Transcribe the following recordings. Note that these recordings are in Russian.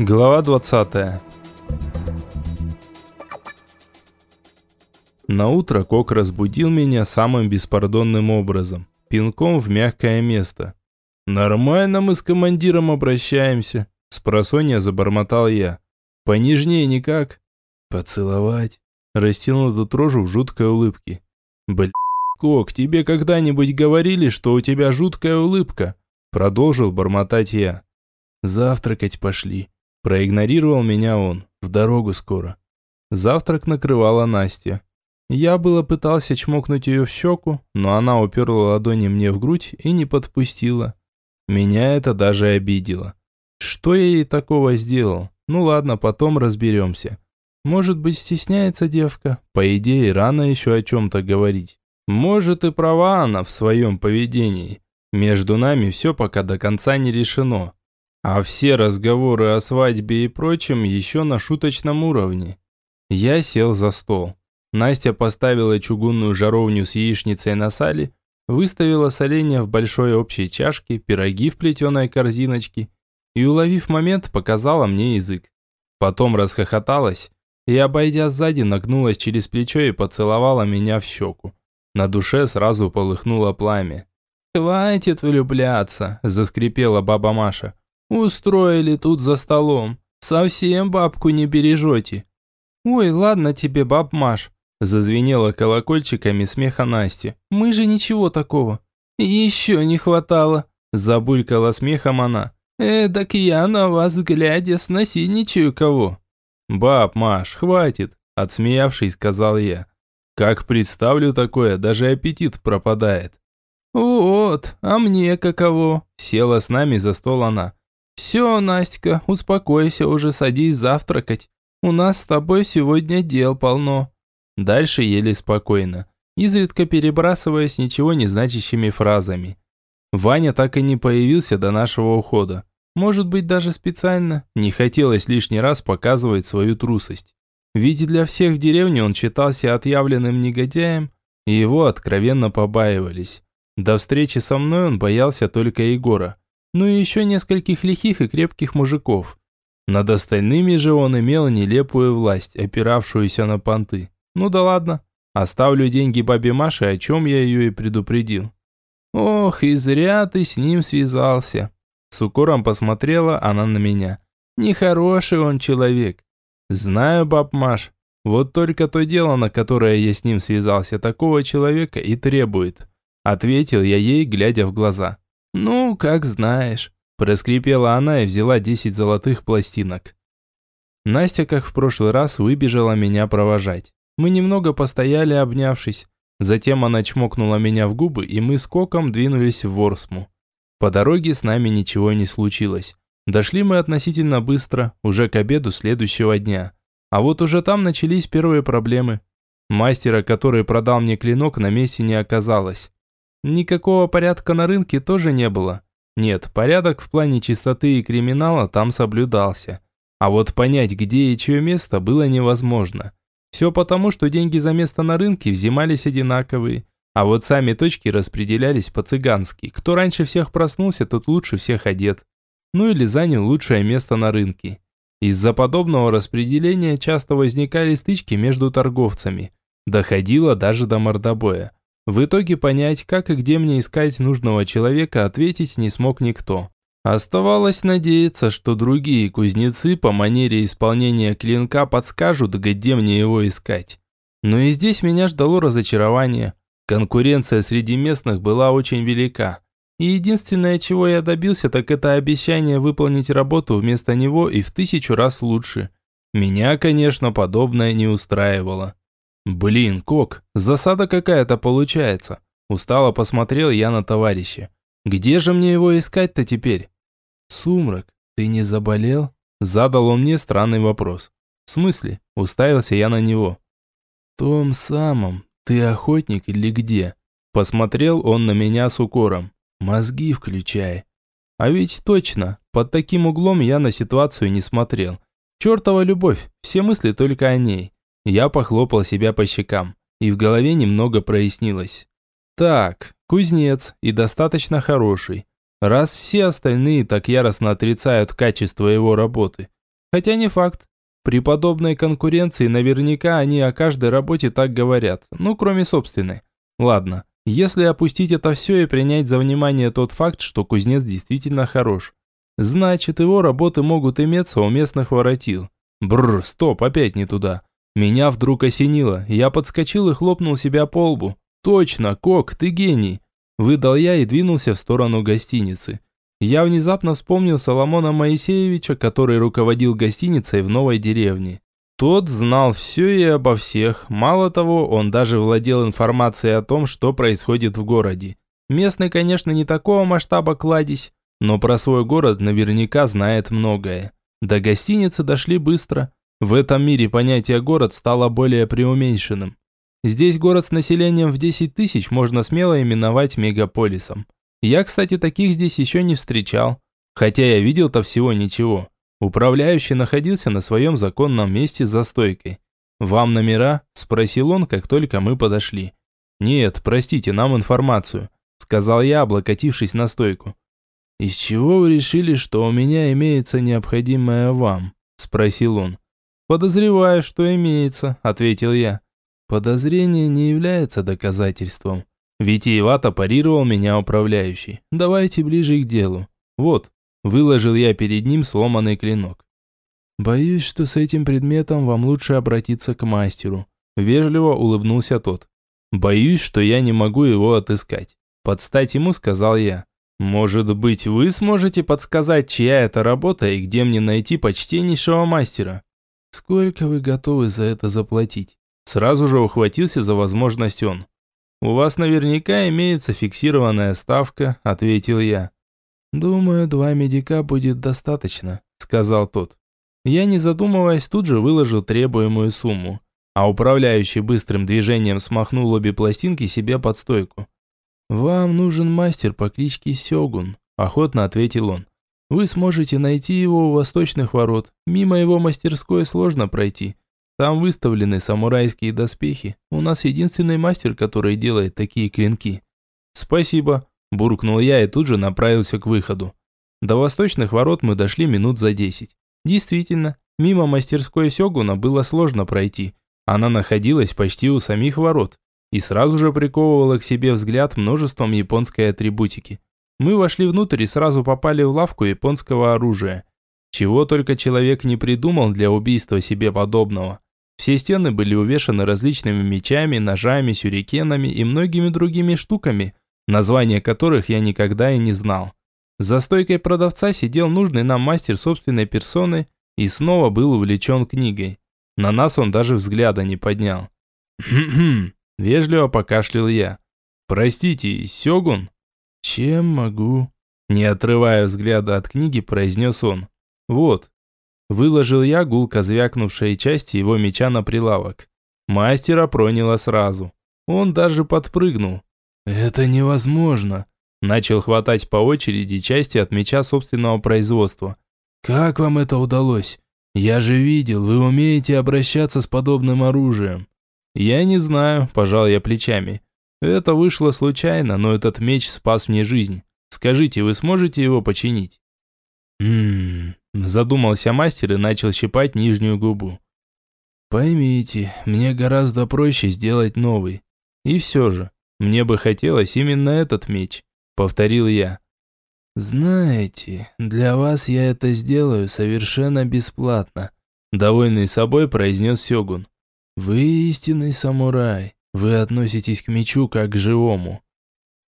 Глава 20. На утро Кок разбудил меня самым беспардонным образом, пинком в мягкое место. Нормально мы с командиром обращаемся, спросонья забормотал я. Понежнее никак. Поцеловать. Растянул тут рожу в жуткой улыбке. Блин, Кок, тебе когда-нибудь говорили, что у тебя жуткая улыбка? Продолжил бормотать я. Завтракать пошли. Проигнорировал меня он. В дорогу скоро. Завтрак накрывала Настя. Я было пытался чмокнуть ее в щеку, но она уперла ладони мне в грудь и не подпустила. Меня это даже обидело. Что я ей такого сделал? Ну ладно, потом разберемся. Может быть, стесняется девка? По идее, рано еще о чем-то говорить. Может и права она в своем поведении. Между нами все пока до конца не решено. А все разговоры о свадьбе и прочем еще на шуточном уровне. Я сел за стол. Настя поставила чугунную жаровню с яичницей на сале, выставила соленья в большой общей чашке, пироги в плетеной корзиночке и, уловив момент, показала мне язык. Потом расхохоталась и, обойдя сзади, нагнулась через плечо и поцеловала меня в щеку. На душе сразу полыхнуло пламя. «Хватит влюбляться», – заскрипела баба Маша. Устроили тут за столом. Совсем бабку не бережете. Ой, ладно тебе, баб Маш. Зазвенела колокольчиками смеха Насти. Мы же ничего такого. Еще не хватало. Забулькала смехом она. Эдак я на вас глядя снасильничаю кого. Баб Маш, хватит. Отсмеявшись, сказал я. Как представлю такое, даже аппетит пропадает. Вот, а мне каково? Села с нами за стол она. «Все, Настя, успокойся уже, садись завтракать. У нас с тобой сегодня дел полно». Дальше ели спокойно, изредка перебрасываясь ничего не значащими фразами. Ваня так и не появился до нашего ухода. Может быть, даже специально. Не хотелось лишний раз показывать свою трусость. Ведь для всех в деревне он считался отъявленным негодяем, и его откровенно побаивались. До встречи со мной он боялся только Егора ну и еще нескольких лихих и крепких мужиков. Над остальными же он имел нелепую власть, опиравшуюся на понты. Ну да ладно, оставлю деньги бабе Маше, о чем я ее и предупредил. Ох, и зря ты с ним связался. С укором посмотрела она на меня. Нехороший он человек. Знаю, баб Маш, вот только то дело, на которое я с ним связался, такого человека и требует. Ответил я ей, глядя в глаза. «Ну, как знаешь», – проскрипела она и взяла десять золотых пластинок. Настя, как в прошлый раз, выбежала меня провожать. Мы немного постояли, обнявшись. Затем она чмокнула меня в губы, и мы с Коком двинулись в Ворсму. По дороге с нами ничего не случилось. Дошли мы относительно быстро, уже к обеду следующего дня. А вот уже там начались первые проблемы. Мастера, который продал мне клинок, на месте не оказалось. Никакого порядка на рынке тоже не было. Нет, порядок в плане чистоты и криминала там соблюдался. А вот понять, где и чье место, было невозможно. Все потому, что деньги за место на рынке взимались одинаковые, а вот сами точки распределялись по-цыгански. Кто раньше всех проснулся, тот лучше всех одет. Ну или занял лучшее место на рынке. Из-за подобного распределения часто возникали стычки между торговцами. Доходило даже до мордобоя. В итоге понять, как и где мне искать нужного человека, ответить не смог никто. Оставалось надеяться, что другие кузнецы по манере исполнения клинка подскажут, где мне его искать. Но и здесь меня ждало разочарование. Конкуренция среди местных была очень велика. И единственное, чего я добился, так это обещание выполнить работу вместо него и в тысячу раз лучше. Меня, конечно, подобное не устраивало. Блин, Кок, засада какая-то получается. Устало посмотрел я на товарища. Где же мне его искать-то теперь? Сумрак, ты не заболел? Задал он мне странный вопрос. В смысле? Уставился я на него. Том самом. Ты охотник или где? Посмотрел он на меня с укором. Мозги включай. А ведь точно, под таким углом я на ситуацию не смотрел. Чертова любовь, все мысли только о ней. Я похлопал себя по щекам, и в голове немного прояснилось. Так, кузнец и достаточно хороший. Раз все остальные так яростно отрицают качество его работы, Хотя не факт. При подобной конкуренции наверняка они о каждой работе так говорят, ну кроме собственной. Ладно, если опустить это все и принять за внимание тот факт, что кузнец действительно хорош. Значит, его работы могут иметься у местных воротил. Бррр, стоп, опять не туда. Меня вдруг осенило, я подскочил и хлопнул себя по лбу. Точно, Кок, ты гений. Выдал я и двинулся в сторону гостиницы. Я внезапно вспомнил Соломона Моисеевича, который руководил гостиницей в новой деревне. Тот знал все и обо всех. Мало того, он даже владел информацией о том, что происходит в городе. Местный, конечно, не такого масштаба кладезь, но про свой город наверняка знает многое. До гостиницы дошли быстро. В этом мире понятие «город» стало более преуменьшенным. Здесь город с населением в 10 тысяч можно смело именовать мегаполисом. Я, кстати, таких здесь еще не встречал, хотя я видел-то всего ничего. Управляющий находился на своем законном месте за стойкой. «Вам номера?» – спросил он, как только мы подошли. «Нет, простите, нам информацию», – сказал я, облокотившись на стойку. «Из чего вы решили, что у меня имеется необходимое вам?» – спросил он. «Подозреваю, что имеется», – ответил я. «Подозрение не является доказательством». Витиевато парировал меня управляющий. «Давайте ближе к делу. Вот, Выложил я перед ним сломанный клинок. «Боюсь, что с этим предметом вам лучше обратиться к мастеру», вежливо улыбнулся тот. «Боюсь, что я не могу его отыскать». Подстать ему сказал я. «Может быть, вы сможете подсказать, чья это работа и где мне найти почтеннейшего мастера?» «Сколько вы готовы за это заплатить?» Сразу же ухватился за возможность он. «У вас наверняка имеется фиксированная ставка», – ответил я. «Думаю, два медика будет достаточно», – сказал тот. Я, не задумываясь, тут же выложил требуемую сумму, а управляющий быстрым движением смахнул обе пластинки себе под стойку. «Вам нужен мастер по кличке Сёгун», – охотно ответил он. «Вы сможете найти его у восточных ворот. Мимо его мастерской сложно пройти. Там выставлены самурайские доспехи. У нас единственный мастер, который делает такие клинки». «Спасибо», Буркнул я и тут же направился к выходу. До восточных ворот мы дошли минут за десять. Действительно, мимо мастерской Сёгуна было сложно пройти. Она находилась почти у самих ворот и сразу же приковывала к себе взгляд множеством японской атрибутики. Мы вошли внутрь и сразу попали в лавку японского оружия. Чего только человек не придумал для убийства себе подобного. Все стены были увешаны различными мечами, ножами, сюрикенами и многими другими штуками – названия которых я никогда и не знал. За стойкой продавца сидел нужный нам мастер собственной персоны и снова был увлечен книгой. На нас он даже взгляда не поднял. «Хм-хм», вежливо покашлял я. «Простите, Сёгун?» «Чем могу?» Не отрывая взгляда от книги, произнес он. «Вот». Выложил я гулко звякнувшие части его меча на прилавок. Мастера проняло сразу. Он даже подпрыгнул. «Это невозможно!» Начал хватать по очереди части от меча собственного производства. «Как вам это удалось? Я же видел, вы умеете обращаться с подобным оружием». «Я не знаю», – пожал я плечами. «Это вышло случайно, но этот меч спас мне жизнь. Скажите, вы сможете его починить?» «Ммм...» – задумался мастер и начал щипать нижнюю губу. «Поймите, мне гораздо проще сделать новый. И все же, мне бы хотелось именно этот меч, повторил я. Знаете, для вас я это сделаю совершенно бесплатно, довольный собой произнес Сёгун. Вы истинный самурай. Вы относитесь к мечу как к живому.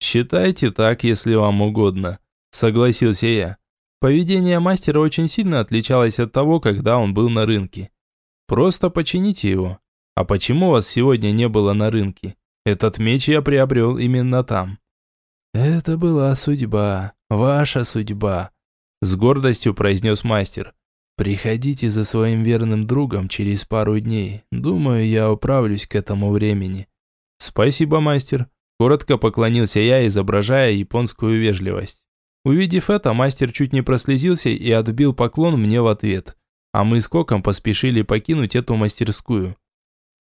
Считайте так, если вам угодно, согласился я. Поведение мастера очень сильно отличалось от того, когда он был на рынке. Просто почините его. А почему вас сегодня не было на рынке? Этот меч я приобрел именно там. Это была судьба, ваша судьба, с гордостью произнес мастер. Приходите за своим верным другом через пару дней. Думаю, я управлюсь к этому времени. Спасибо, мастер. Коротко поклонился я, изображая японскую вежливость. Увидев это, мастер чуть не прослезился и отбил поклон мне в ответ. А мы с Коком поспешили покинуть эту мастерскую.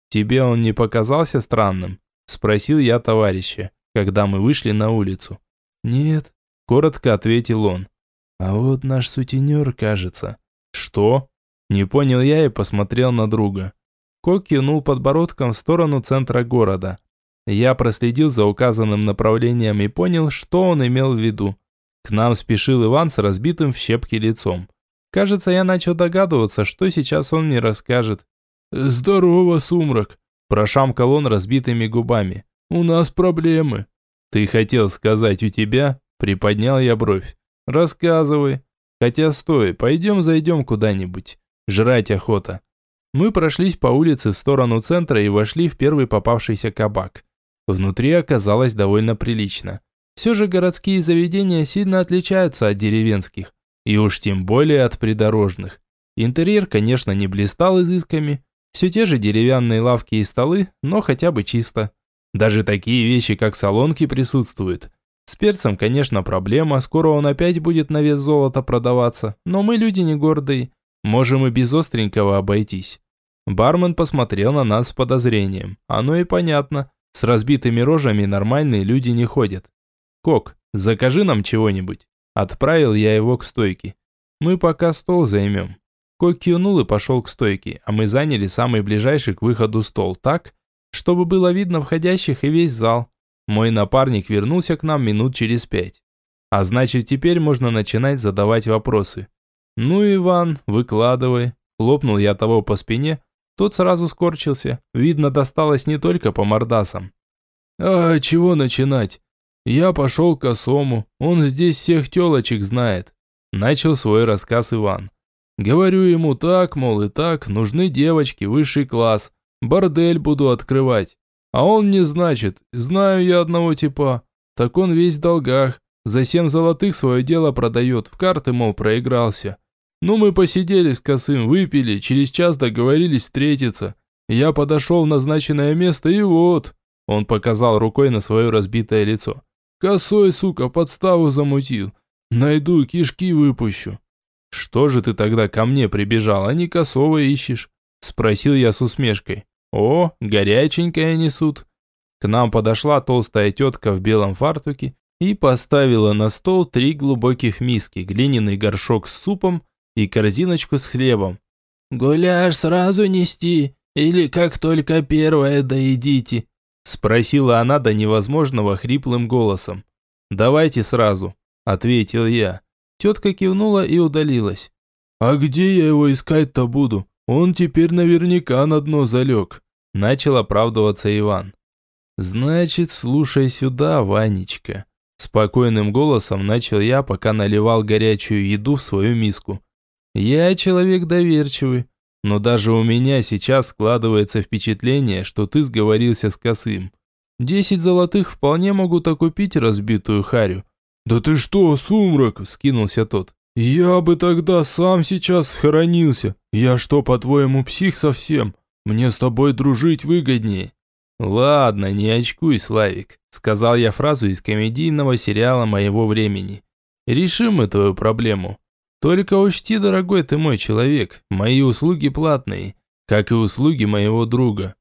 Тебе он не показался странным? Спросил я товарища, когда мы вышли на улицу. «Нет», – коротко ответил он. «А вот наш сутенер, кажется». «Что?» Не понял я и посмотрел на друга. Кок кивнул подбородком в сторону центра города. Я проследил за указанным направлением и понял, что он имел в виду. К нам спешил Иван с разбитым в щепки лицом. Кажется, я начал догадываться, что сейчас он мне расскажет. «Здорово, Сумрак!» – прошамкал он разбитыми губами. «У нас проблемы». «Ты хотел сказать у тебя?» – приподнял я бровь. «Рассказывай. Хотя стой, пойдем зайдем куда-нибудь. Жрать охота». Мы прошлись по улице в сторону центра и вошли в первый попавшийся кабак. Внутри оказалось довольно прилично. Все же городские заведения сильно отличаются от деревенских, и уж тем более от придорожных. Интерьер, конечно, не блистал изысками, все те же деревянные лавки и столы, но хотя бы чисто. Даже такие вещи, как солонки, присутствуют. С перцем, конечно, проблема, скоро он опять будет на вес золота продаваться, но мы люди не гордые, можем и без остренького обойтись. Бармен посмотрел на нас с подозрением. Оно и понятно, с разбитыми рожами нормальные люди не ходят. «Кок, закажи нам чего-нибудь». Отправил я его к стойке. «Мы пока стол займем». Кок кивнул и пошел к стойке, а мы заняли самый ближайший к выходу стол так, чтобы было видно входящих и весь зал. Мой напарник вернулся к нам минут через пять. А значит, теперь можно начинать задавать вопросы. «Ну, Иван, выкладывай», – хлопнул я того по спине. Тот сразу скорчился. Видно, досталось не только по мордасам. «А чего начинать? Я пошел к косому, он здесь всех телочек знает», – начал свой рассказ Иван. Говорю ему так, мол, и так, нужны девочки, высший класс. Бордель буду открывать. А он мне значит, знаю я одного типа. Так он весь в долгах. За семь золотых свое дело продает, в карты, мол, проигрался. Ну, мы посидели с косым, выпили, через час договорились встретиться. Я подошел в назначенное место и вот... Он показал рукой на свое разбитое лицо. Косой, сука, подставу замутил. Найду, кишки выпущу. «Что же ты тогда ко мне прибежал, а не косого ищешь?» Спросил я с усмешкой. «О, горяченькое несут». К нам подошла толстая тетка в белом фартуке и поставила на стол три глубоких миски, глиняный горшок с супом и корзиночку с хлебом. «Гуляш сразу нести или как только первое доедите?» Спросила она до невозможного хриплым голосом. «Давайте сразу», – ответил я. Тетка кивнула и удалилась. «А где я его искать-то буду? Он теперь наверняка на дно залег», – начал оправдываться Иван. «Значит, слушай сюда, Ванечка». Спокойным голосом начал я, пока наливал горячую еду в свою миску. «Я человек доверчивый, но даже у меня сейчас складывается впечатление, что ты сговорился с косым. Десять золотых вполне могут окупить разбитую харю, «Да ты что, сумрак!» – скинулся тот. «Я бы тогда сам сейчас схоронился. Я что, по-твоему, псих совсем? Мне с тобой дружить выгоднее». «Ладно, не очкуй, Славик», – сказал я фразу из комедийного сериала моего времени. «Решим мы твою проблему. Только учти, дорогой ты мой человек, мои услуги платные, как и услуги моего друга».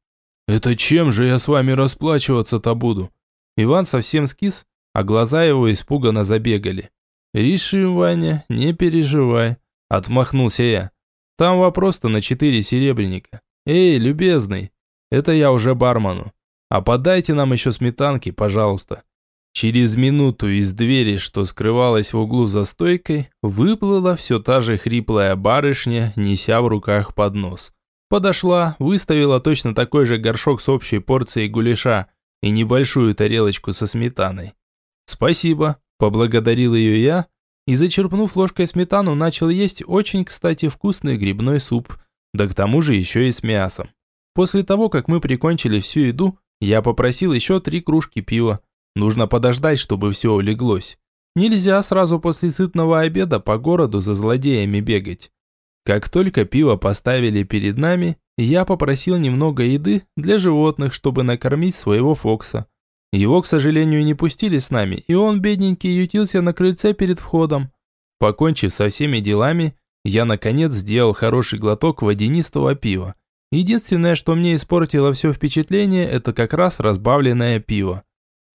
«Это чем же я с вами расплачиваться-то буду?» Иван совсем скис а глаза его испуганно забегали. «Решим, Ваня, не переживай», – отмахнулся я. «Там вопрос-то на четыре серебряника. Эй, любезный, это я уже бармену. А подайте нам еще сметанки, пожалуйста». Через минуту из двери, что скрывалась в углу за стойкой, выплыла все та же хриплая барышня, неся в руках поднос. Подошла, выставила точно такой же горшок с общей порцией гуляша и небольшую тарелочку со сметаной. «Спасибо», – поблагодарил ее я и, зачерпнув ложкой сметану, начал есть очень, кстати, вкусный грибной суп, да к тому же еще и с мясом. После того, как мы прикончили всю еду, я попросил еще три кружки пива. Нужно подождать, чтобы все улеглось. Нельзя сразу после сытного обеда по городу за злодеями бегать. Как только пиво поставили перед нами, я попросил немного еды для животных, чтобы накормить своего Фокса. Его, к сожалению, не пустили с нами, и он, бедненький, ютился на крыльце перед входом. Покончив со всеми делами, я, наконец, сделал хороший глоток водянистого пива. Единственное, что мне испортило все впечатление, это как раз разбавленное пиво.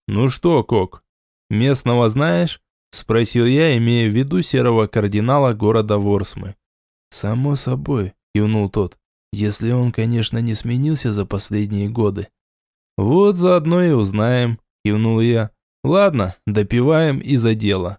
«Ну что, Кок, местного знаешь?» – спросил я, имея в виду серого кардинала города Ворсмы. «Само собой», – кивнул тот. Если он, конечно, не сменился за последние годы. Вот заодно и узнаем, кивнул я. Ладно, допиваем и за дело.